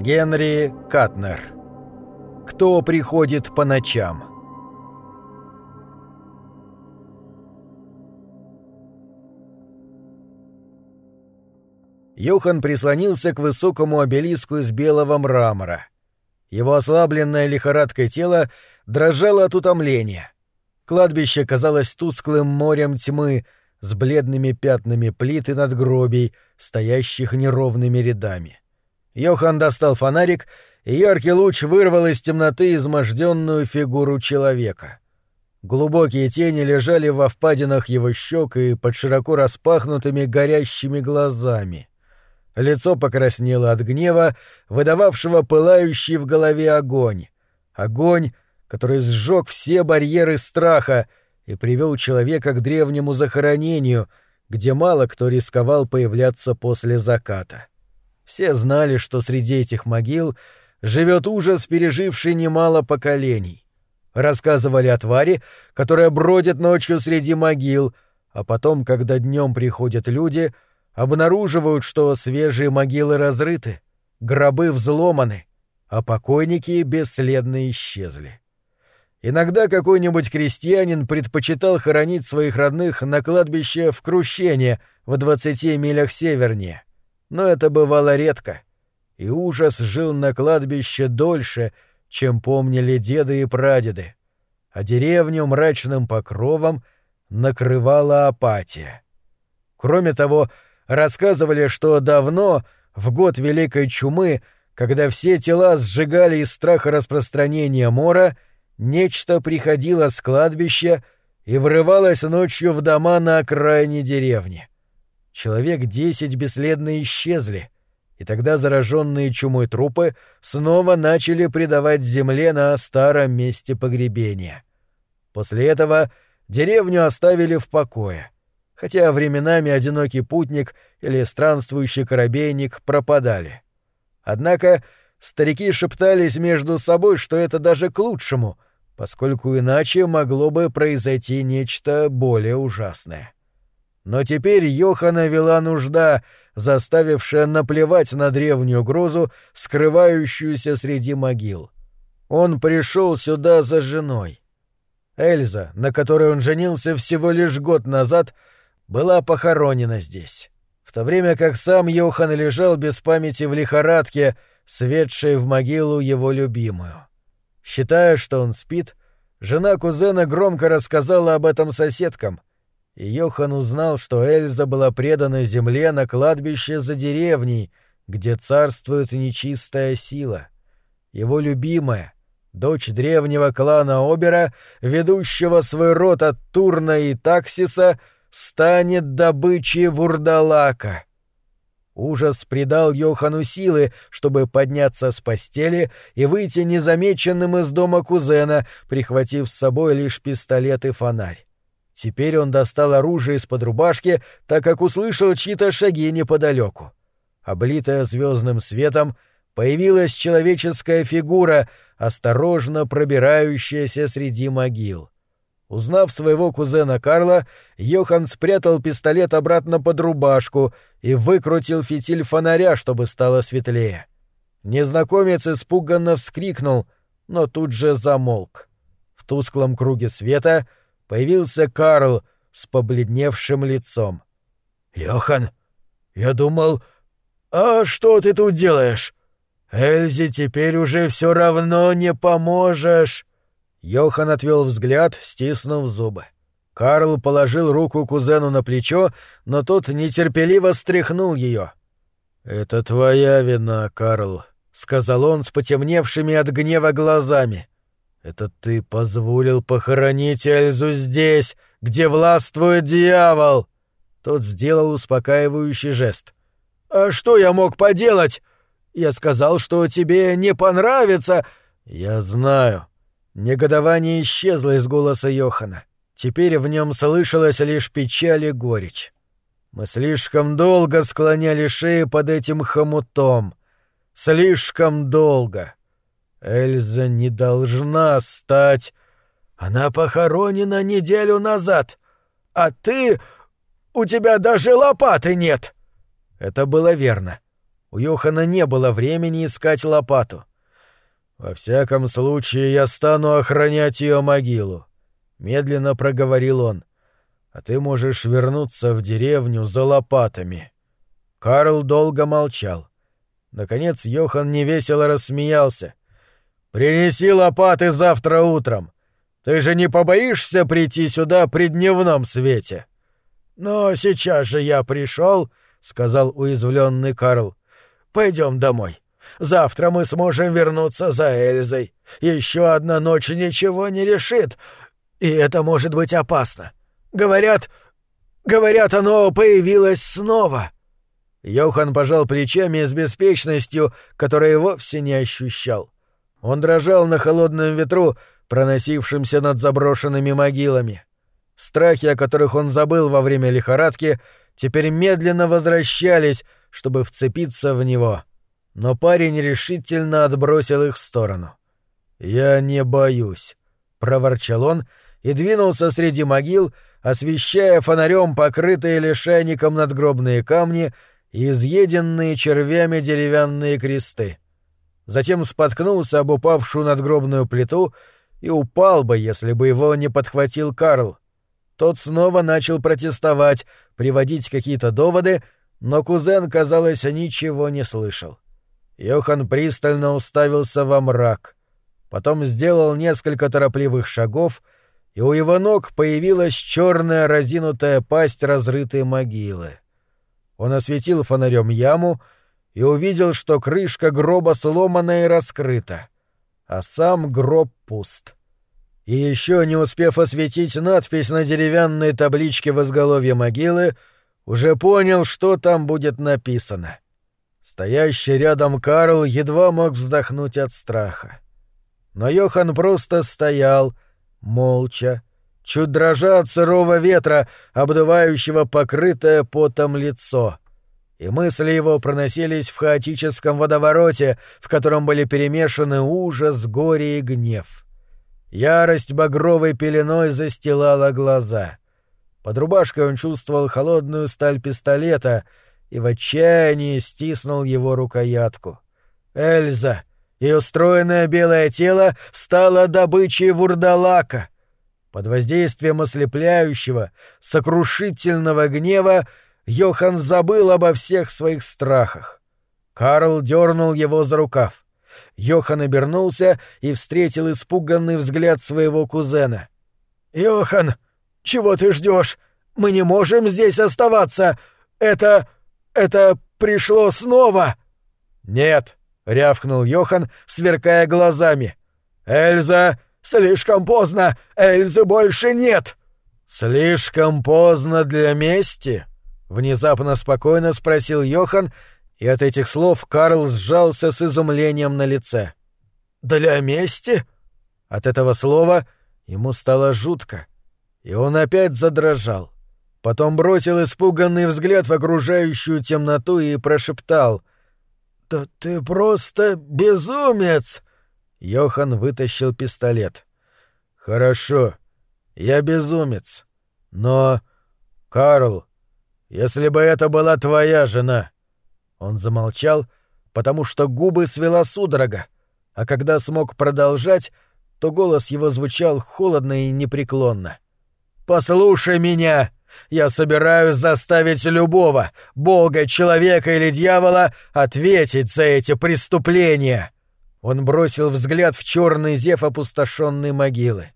Генри Катнер. Кто приходит по ночам? Йохан прислонился к высокому обелиску из белого мрамора. Его ослабленное лихорадкой тело дрожало от утомления. Кладбище казалось тусклым морем тьмы с бледными пятнами плит и надгробий, стоящих неровными рядами. Йохан достал фонарик, и яркий луч вырвал из темноты изможденную фигуру человека. Глубокие тени лежали во впадинах его щек и под широко распахнутыми горящими глазами. Лицо покраснело от гнева, выдававшего пылающий в голове огонь. Огонь, который сжег все барьеры страха и привел человека к древнему захоронению, где мало кто рисковал появляться после заката. Все знали, что среди этих могил живет ужас, переживший немало поколений. Рассказывали о твари, которая бродит ночью среди могил, а потом, когда днем приходят люди — обнаруживают, что свежие могилы разрыты, гробы взломаны, а покойники бесследно исчезли. Иногда какой-нибудь крестьянин предпочитал хоронить своих родных на кладбище в Крущене в двадцати милях севернее, но это бывало редко, и ужас жил на кладбище дольше, чем помнили деды и прадеды, а деревню мрачным покровом накрывала апатия. Кроме того, рассказывали, что давно, в год Великой Чумы, когда все тела сжигали из страха распространения мора, нечто приходило с кладбища и врывалось ночью в дома на окраине деревни. Человек десять бесследно исчезли, и тогда зараженные чумой трупы снова начали предавать земле на старом месте погребения. После этого деревню оставили в покое — хотя временами одинокий путник или странствующий корабейник пропадали. Однако старики шептались между собой, что это даже к лучшему, поскольку иначе могло бы произойти нечто более ужасное. Но теперь Йохана вела нужда, заставившая наплевать на древнюю грозу, скрывающуюся среди могил. Он пришел сюда за женой. Эльза, на которой он женился всего лишь год назад, — была похоронена здесь, в то время как сам Йохан лежал без памяти в лихорадке, светшей в могилу его любимую. Считая, что он спит, жена кузена громко рассказала об этом соседкам, и Йохан узнал, что Эльза была предана земле на кладбище за деревней, где царствует нечистая сила. Его любимая — дочь древнего клана Обера, ведущего свой род от Турна и Таксиса, станет добычей вурдалака. Ужас придал Йохану силы, чтобы подняться с постели и выйти незамеченным из дома кузена, прихватив с собой лишь пистолет и фонарь. Теперь он достал оружие из-под рубашки, так как услышал чьи-то шаги неподалеку. Облитая звездным светом, появилась человеческая фигура, осторожно пробирающаяся среди могил. Узнав своего кузена Карла, Йохан спрятал пистолет обратно под рубашку и выкрутил фитиль фонаря, чтобы стало светлее. Незнакомец испуганно вскрикнул, но тут же замолк. В тусклом круге света появился Карл с побледневшим лицом. «Йохан, я думал... А что ты тут делаешь? Эльзе теперь уже все равно не поможешь!» Йохан отвел взгляд, стиснув зубы. Карл положил руку кузену на плечо, но тот нетерпеливо стряхнул ее. «Это твоя вина, Карл», — сказал он с потемневшими от гнева глазами. «Это ты позволил похоронить Эльзу здесь, где властвует дьявол!» Тот сделал успокаивающий жест. «А что я мог поделать? Я сказал, что тебе не понравится...» «Я знаю», Негодование исчезло из голоса Йохана. Теперь в нем слышалась лишь печаль и горечь. Мы слишком долго склоняли шеи под этим хомутом. Слишком долго. Эльза не должна стать... Она похоронена неделю назад. А ты... У тебя даже лопаты нет. Это было верно. У Йохана не было времени искать лопату. «Во всяком случае, я стану охранять ее могилу», — медленно проговорил он. «А ты можешь вернуться в деревню за лопатами». Карл долго молчал. Наконец Йохан невесело рассмеялся. «Принеси лопаты завтра утром. Ты же не побоишься прийти сюда при дневном свете?» «Но сейчас же я пришел, сказал уязвленный Карл. Пойдем домой. Завтра мы сможем вернуться за Эльзой. Еще одна ночь ничего не решит, и это может быть опасно. Говорят, говорят, оно появилось снова». Йохан пожал плечами с беспечностью, которой вовсе не ощущал. Он дрожал на холодном ветру, проносившемся над заброшенными могилами. Страхи, о которых он забыл во время лихорадки, теперь медленно возвращались, чтобы вцепиться в него. Но парень решительно отбросил их в сторону. «Я не боюсь», — проворчал он и двинулся среди могил, освещая фонарем покрытые лишайником надгробные камни и изъеденные червями деревянные кресты. Затем споткнулся об упавшую надгробную плиту и упал бы, если бы его не подхватил Карл. Тот снова начал протестовать, приводить какие-то доводы, но кузен, казалось, ничего не слышал. Йохан пристально уставился во мрак. Потом сделал несколько торопливых шагов, и у его ног появилась черная разинутая пасть разрытой могилы. Он осветил фонарем яму и увидел, что крышка гроба сломана и раскрыта, а сам гроб пуст. И еще не успев осветить надпись на деревянной табличке в изголовье могилы, уже понял, что там будет написано. Стоящий рядом Карл едва мог вздохнуть от страха. Но Йохан просто стоял, молча, чуть дрожа от сырого ветра, обдувающего покрытое потом лицо. И мысли его проносились в хаотическом водовороте, в котором были перемешаны ужас, горе и гнев. Ярость багровой пеленой застилала глаза. Под рубашкой он чувствовал холодную сталь пистолета и в отчаянии стиснул его рукоятку. Эльза, ее стройное белое тело, стало добычей вурдалака — под воздействием ослепляющего, сокрушительного гнева Йохан забыл обо всех своих страхах. Карл дернул его за рукав. Йохан обернулся и встретил испуганный взгляд своего кузена. «Йохан, чего ты ждешь? Мы не можем здесь оставаться! Это... это пришло снова!» «Нет!» — рявкнул Йохан, сверкая глазами. «Эльза Слишком поздно! Эльзы больше нет!» «Слишком поздно для мести?» — внезапно спокойно спросил Йохан, и от этих слов Карл сжался с изумлением на лице. «Для мести?» От этого слова ему стало жутко, и он опять задрожал. Потом бросил испуганный взгляд в окружающую темноту и прошептал. «Да ты просто безумец!» Йохан вытащил пистолет. «Хорошо. Я безумец. Но... Карл, если бы это была твоя жена...» Он замолчал, потому что губы свела судорога, а когда смог продолжать, то голос его звучал холодно и непреклонно. «Послушай меня! Я собираюсь заставить любого, бога, человека или дьявола, ответить за эти преступления!» Он бросил взгляд в черный зев опустошенной могилы.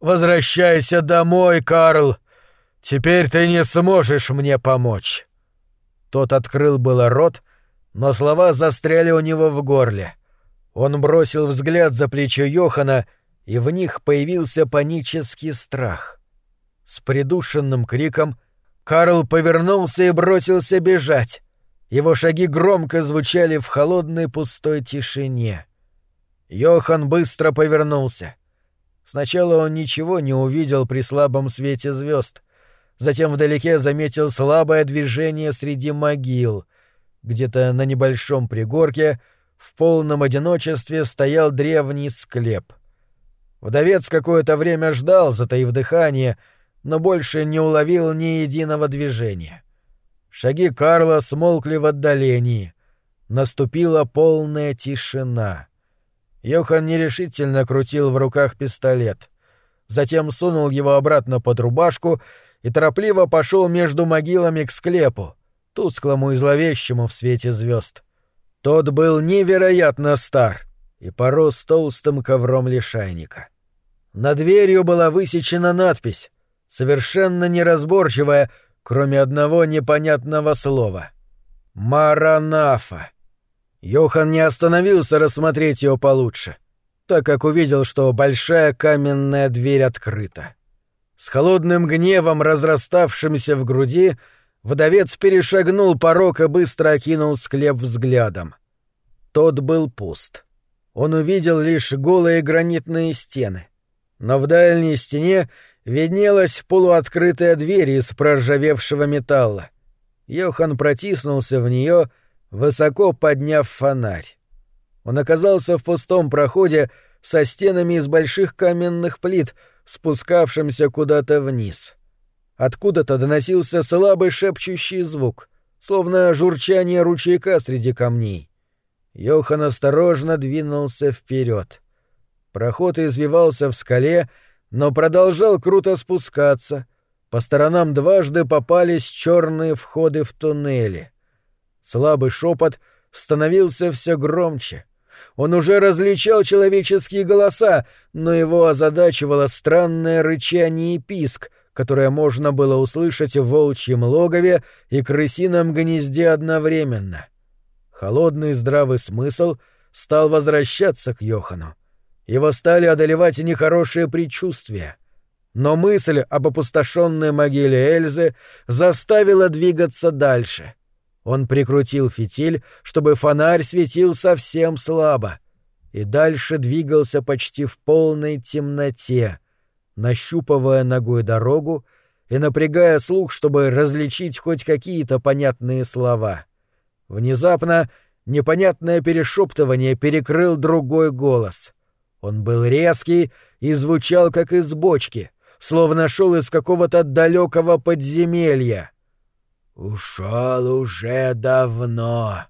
«Возвращайся домой, Карл! Теперь ты не сможешь мне помочь!» Тот открыл было рот, но слова застряли у него в горле. Он бросил взгляд за плечо Йохана, и в них появился панический страх. С придушенным криком Карл повернулся и бросился бежать. Его шаги громко звучали в холодной пустой тишине. Йохан быстро повернулся. Сначала он ничего не увидел при слабом свете звезд. Затем вдалеке заметил слабое движение среди могил. Где-то на небольшом пригорке в полном одиночестве стоял древний склеп. Вдовец какое-то время ждал, затаив дыхание, но больше не уловил ни единого движения. Шаги Карла смолкли в отдалении — Наступила полная тишина. Йохан нерешительно крутил в руках пистолет. Затем сунул его обратно под рубашку и торопливо пошел между могилами к склепу, тусклому и зловещему в свете звезд. Тот был невероятно стар и порос толстым ковром лишайника. Над дверью была высечена надпись, совершенно неразборчивая, кроме одного непонятного слова. «Маранафа». Йохан не остановился рассмотреть ее получше, так как увидел, что большая каменная дверь открыта. С холодным гневом, разраставшимся в груди, вдовец перешагнул порог и быстро окинул склеп взглядом. Тот был пуст. Он увидел лишь голые гранитные стены. Но в дальней стене виднелась полуоткрытая дверь из проржавевшего металла. Йохан протиснулся в нее, высоко подняв фонарь. Он оказался в пустом проходе со стенами из больших каменных плит, спускавшимся куда-то вниз. Откуда-то доносился слабый шепчущий звук, словно журчание ручейка среди камней. Йохан осторожно двинулся вперед. Проход извивался в скале, но продолжал круто спускаться. По сторонам дважды попались черные входы в туннели. Слабый шепот становился все громче. Он уже различал человеческие голоса, но его озадачивало странное рычание и писк, которое можно было услышать в волчьем логове и крысином гнезде одновременно. Холодный здравый смысл стал возвращаться к Йохану. Его стали одолевать нехорошие предчувствия. Но мысль об опустошенной могиле Эльзы заставила двигаться дальше. Он прикрутил фитиль, чтобы фонарь светил совсем слабо, и дальше двигался почти в полной темноте, нащупывая ногой дорогу и напрягая слух, чтобы различить хоть какие-то понятные слова. Внезапно непонятное перешептывание перекрыл другой голос — он был резкий и звучал как из бочки, словно шел из какого-то далекого подземелья. «Ушел уже давно».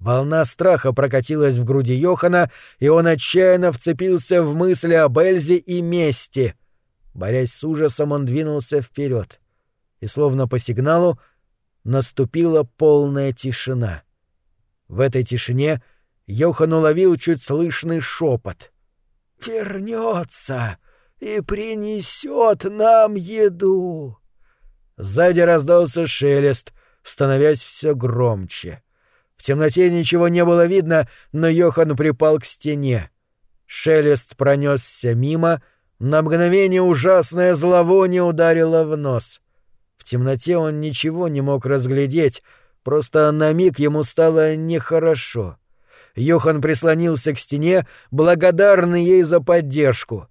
Волна страха прокатилась в груди Йохана, и он отчаянно вцепился в мысли об Эльзе и мести. Борясь с ужасом, он двинулся вперед, и словно по сигналу наступила полная тишина. В этой тишине Йохан уловил чуть слышный шепот — вернется и принесет нам еду. Сзади раздался шелест, становясь все громче. В темноте ничего не было видно, но Йохан припал к стене. Шелест пронесся мимо, на мгновение ужасное зловоние ударило в нос. В темноте он ничего не мог разглядеть, просто на миг ему стало нехорошо. Йохан прислонился к стене, благодарный ей за поддержку.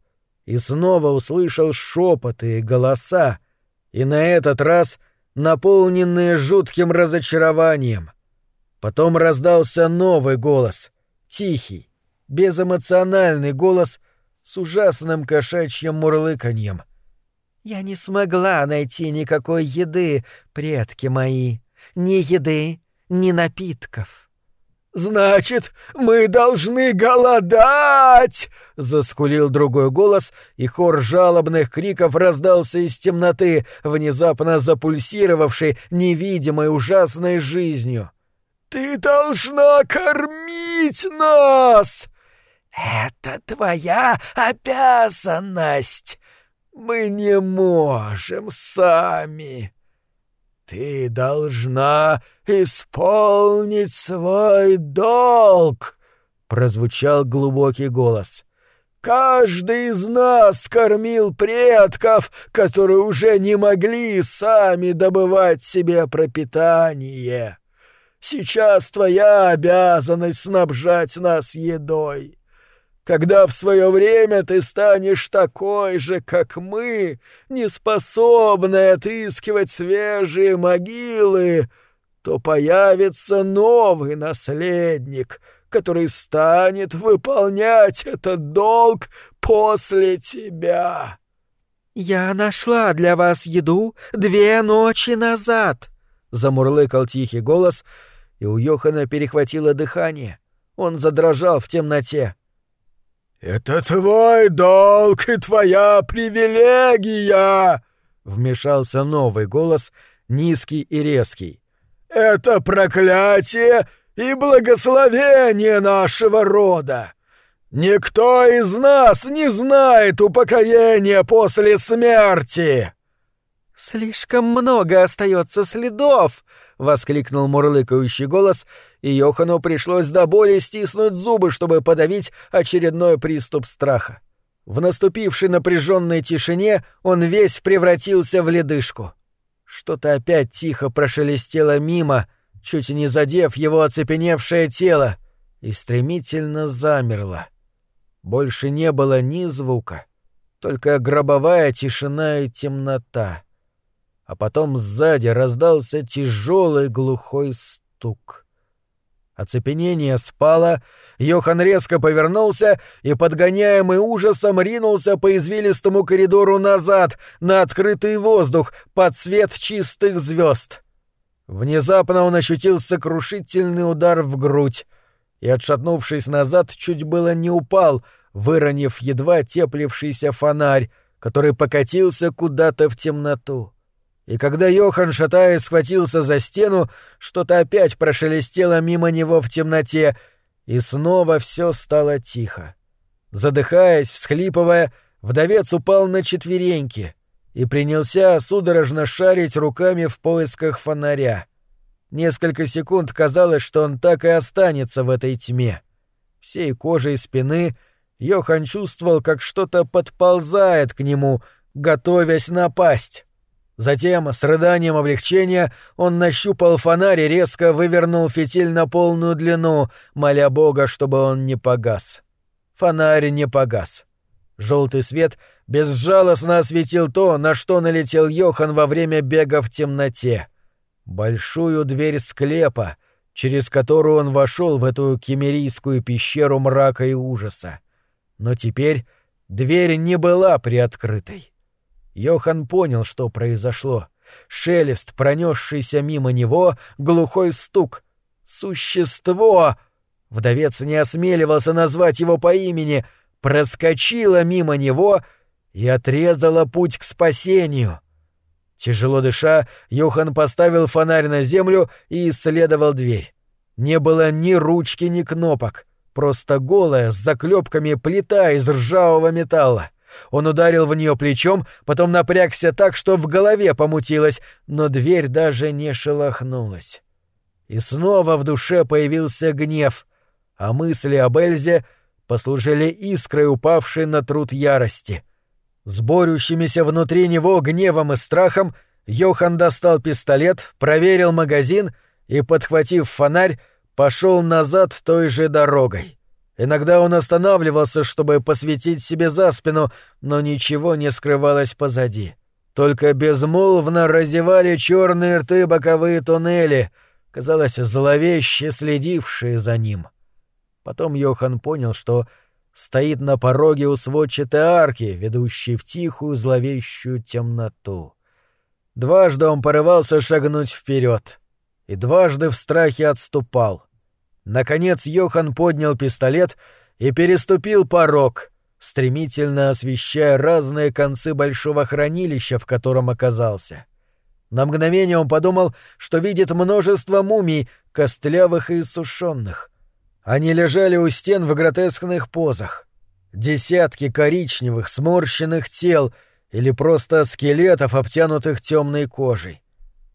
И снова услышал шепоты и голоса, и на этот раз наполненные жутким разочарованием. Потом раздался новый голос, тихий, безэмоциональный голос с ужасным кошачьим мурлыканьем. «Я не смогла найти никакой еды, предки мои, ни еды, ни напитков». «Значит, мы должны голодать!» — заскулил другой голос, и хор жалобных криков раздался из темноты, внезапно запульсировавшей невидимой ужасной жизнью. «Ты должна кормить нас!» «Это твоя обязанность! Мы не можем сами!» «Ты должна исполнить свой долг!» — прозвучал глубокий голос. «Каждый из нас кормил предков, которые уже не могли сами добывать себе пропитание. Сейчас твоя обязанность снабжать нас едой. Когда в свое время ты станешь такой же, как мы, неспособной отыскивать свежие могилы, то появится новый наследник, который станет выполнять этот долг после тебя. «Я нашла для вас еду две ночи назад», — замурлыкал тихий голос, и у Йохана перехватило дыхание. Он задрожал в темноте. «Это твой долг и твоя привилегия!» — вмешался новый голос, низкий и резкий. «Это проклятие и благословение нашего рода! Никто из нас не знает упокоения после смерти!» «Слишком много остается следов!» — воскликнул мурлыкающий голос, и Йохану пришлось до боли стиснуть зубы, чтобы подавить очередной приступ страха. В наступившей напряженной тишине он весь превратился в ледышку. Что-то опять тихо прошелестело мимо, чуть не задев его оцепеневшее тело, и стремительно замерло. Больше не было ни звука, только гробовая тишина и темнота. А потом сзади раздался тяжелый глухой стук. Оцепенение спало, Йохан резко повернулся и, подгоняемый ужасом, ринулся по извилистому коридору назад, на открытый воздух, под свет чистых звезд. Внезапно он ощутил сокрушительный удар в грудь и, отшатнувшись назад, чуть было не упал, выронив едва теплившийся фонарь, который покатился куда-то в темноту. И когда Йохан, шатаясь, схватился за стену, что-то опять прошелестело мимо него в темноте, и снова все стало тихо. Задыхаясь, всхлипывая, вдовец упал на четвереньки и принялся судорожно шарить руками в поисках фонаря. Несколько секунд казалось, что он так и останется в этой тьме. Всей кожей спины Йохан чувствовал, как что-то подползает к нему, готовясь напасть. Затем, с рыданием облегчения, он нащупал фонарь и резко вывернул фитиль на полную длину, моля Бога, чтобы он не погас. Фонарь не погас. Желтый свет безжалостно осветил то, на что налетел Йохан во время бега в темноте. Большую дверь склепа, через которую он вошел в эту кемерийскую пещеру мрака и ужаса. Но теперь дверь не была приоткрытой. Йохан понял, что произошло. Шелест, пронесшийся мимо него, глухой стук. Существо! Вдовец не осмеливался назвать его по имени, проскочило мимо него и отрезало путь к спасению. Тяжело дыша, Йохан поставил фонарь на землю и исследовал дверь. Не было ни ручки, ни кнопок, просто голая, с заклепками плита из ржавого металла. Он ударил в нее плечом, потом напрягся так, что в голове помутилось, но дверь даже не шелохнулась. И снова в душе появился гнев, а мысли об Эльзе послужили искрой, упавшей на труд ярости. С борющимися внутри него гневом и страхом Йохан достал пистолет, проверил магазин и, подхватив фонарь, пошел назад той же дорогой. Иногда он останавливался, чтобы посветить себе за спину, но ничего не скрывалось позади. Только безмолвно разевали черные рты боковые туннели, казалось, зловеще следившие за ним. Потом Йохан понял, что стоит на пороге у сводчатой арки, ведущей в тихую зловещую темноту. Дважды он порывался шагнуть вперед, и дважды в страхе отступал. Наконец Йохан поднял пистолет и переступил порог, стремительно освещая разные концы большого хранилища, в котором оказался. На мгновение он подумал, что видит множество мумий, костлявых и сушенных. Они лежали у стен в гротескных позах. Десятки коричневых, сморщенных тел или просто скелетов, обтянутых темной кожей.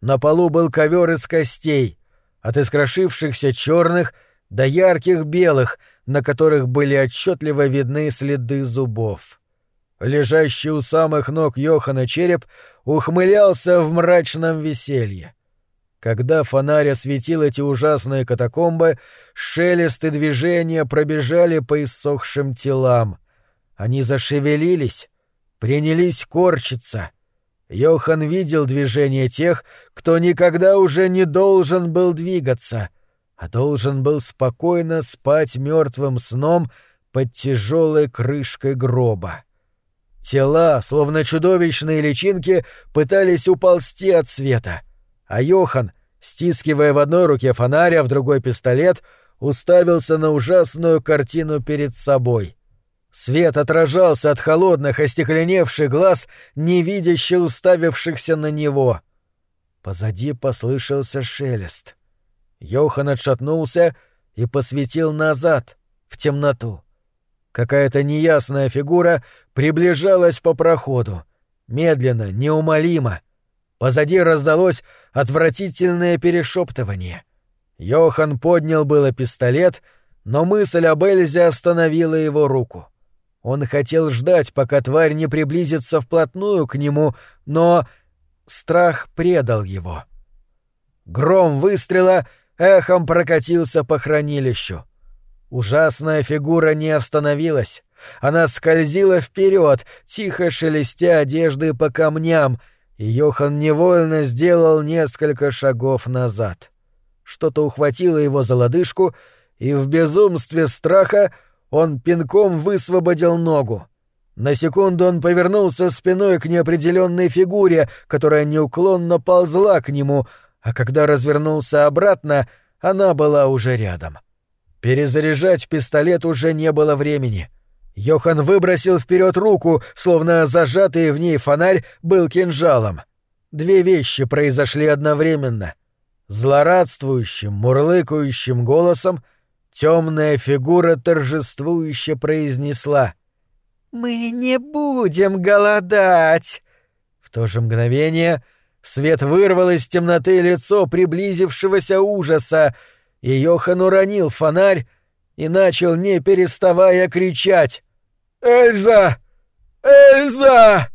На полу был ковер из костей — от искрошившихся черных до ярких белых, на которых были отчетливо видны следы зубов. Лежащий у самых ног Йохана череп ухмылялся в мрачном веселье. Когда фонарь осветил эти ужасные катакомбы, шелест и движения пробежали по иссохшим телам. Они зашевелились, принялись корчиться — Йохан видел движение тех, кто никогда уже не должен был двигаться, а должен был спокойно спать мертвым сном под тяжелой крышкой гроба. Тела, словно чудовищные личинки, пытались уползти от света, а Йохан, Стискивая в одной руке фонарь, а в другой пистолет, уставился на ужасную картину перед собой. Свет отражался от холодных, остекленевших глаз, невидяще уставившихся на него. Позади послышался шелест. Йохан отшатнулся и посветил назад, в темноту. Какая-то неясная фигура приближалась по проходу. Медленно, неумолимо. Позади раздалось отвратительное перешептывание. Йохан поднял было пистолет, но мысль об Эльзе остановила его руку. Он хотел ждать, пока тварь не приблизится вплотную к нему, но страх предал его. Гром выстрела эхом прокатился по хранилищу. Ужасная фигура не остановилась. Она скользила вперед, тихо шелестя одежды по камням, и Йохан невольно сделал несколько шагов назад. Что-то ухватило его за лодыжку, и в безумстве страха он пинком высвободил ногу. На секунду он повернулся спиной к неопределенной фигуре, которая неуклонно ползла к нему, а когда развернулся обратно, она была уже рядом. — Перезаряжать пистолет уже не было времени. Йохан выбросил вперед руку, словно зажатый в ней фонарь был кинжалом. Две вещи произошли одновременно. Злорадствующим, мурлыкающим голосом темная фигура торжествующе произнесла «Мы не будем голодать!» В то же мгновение свет вырвал из темноты лицо приблизившегося ужаса, и Йохан уронил фонарь и начал, не переставая, кричать «Эльза! Эльза!»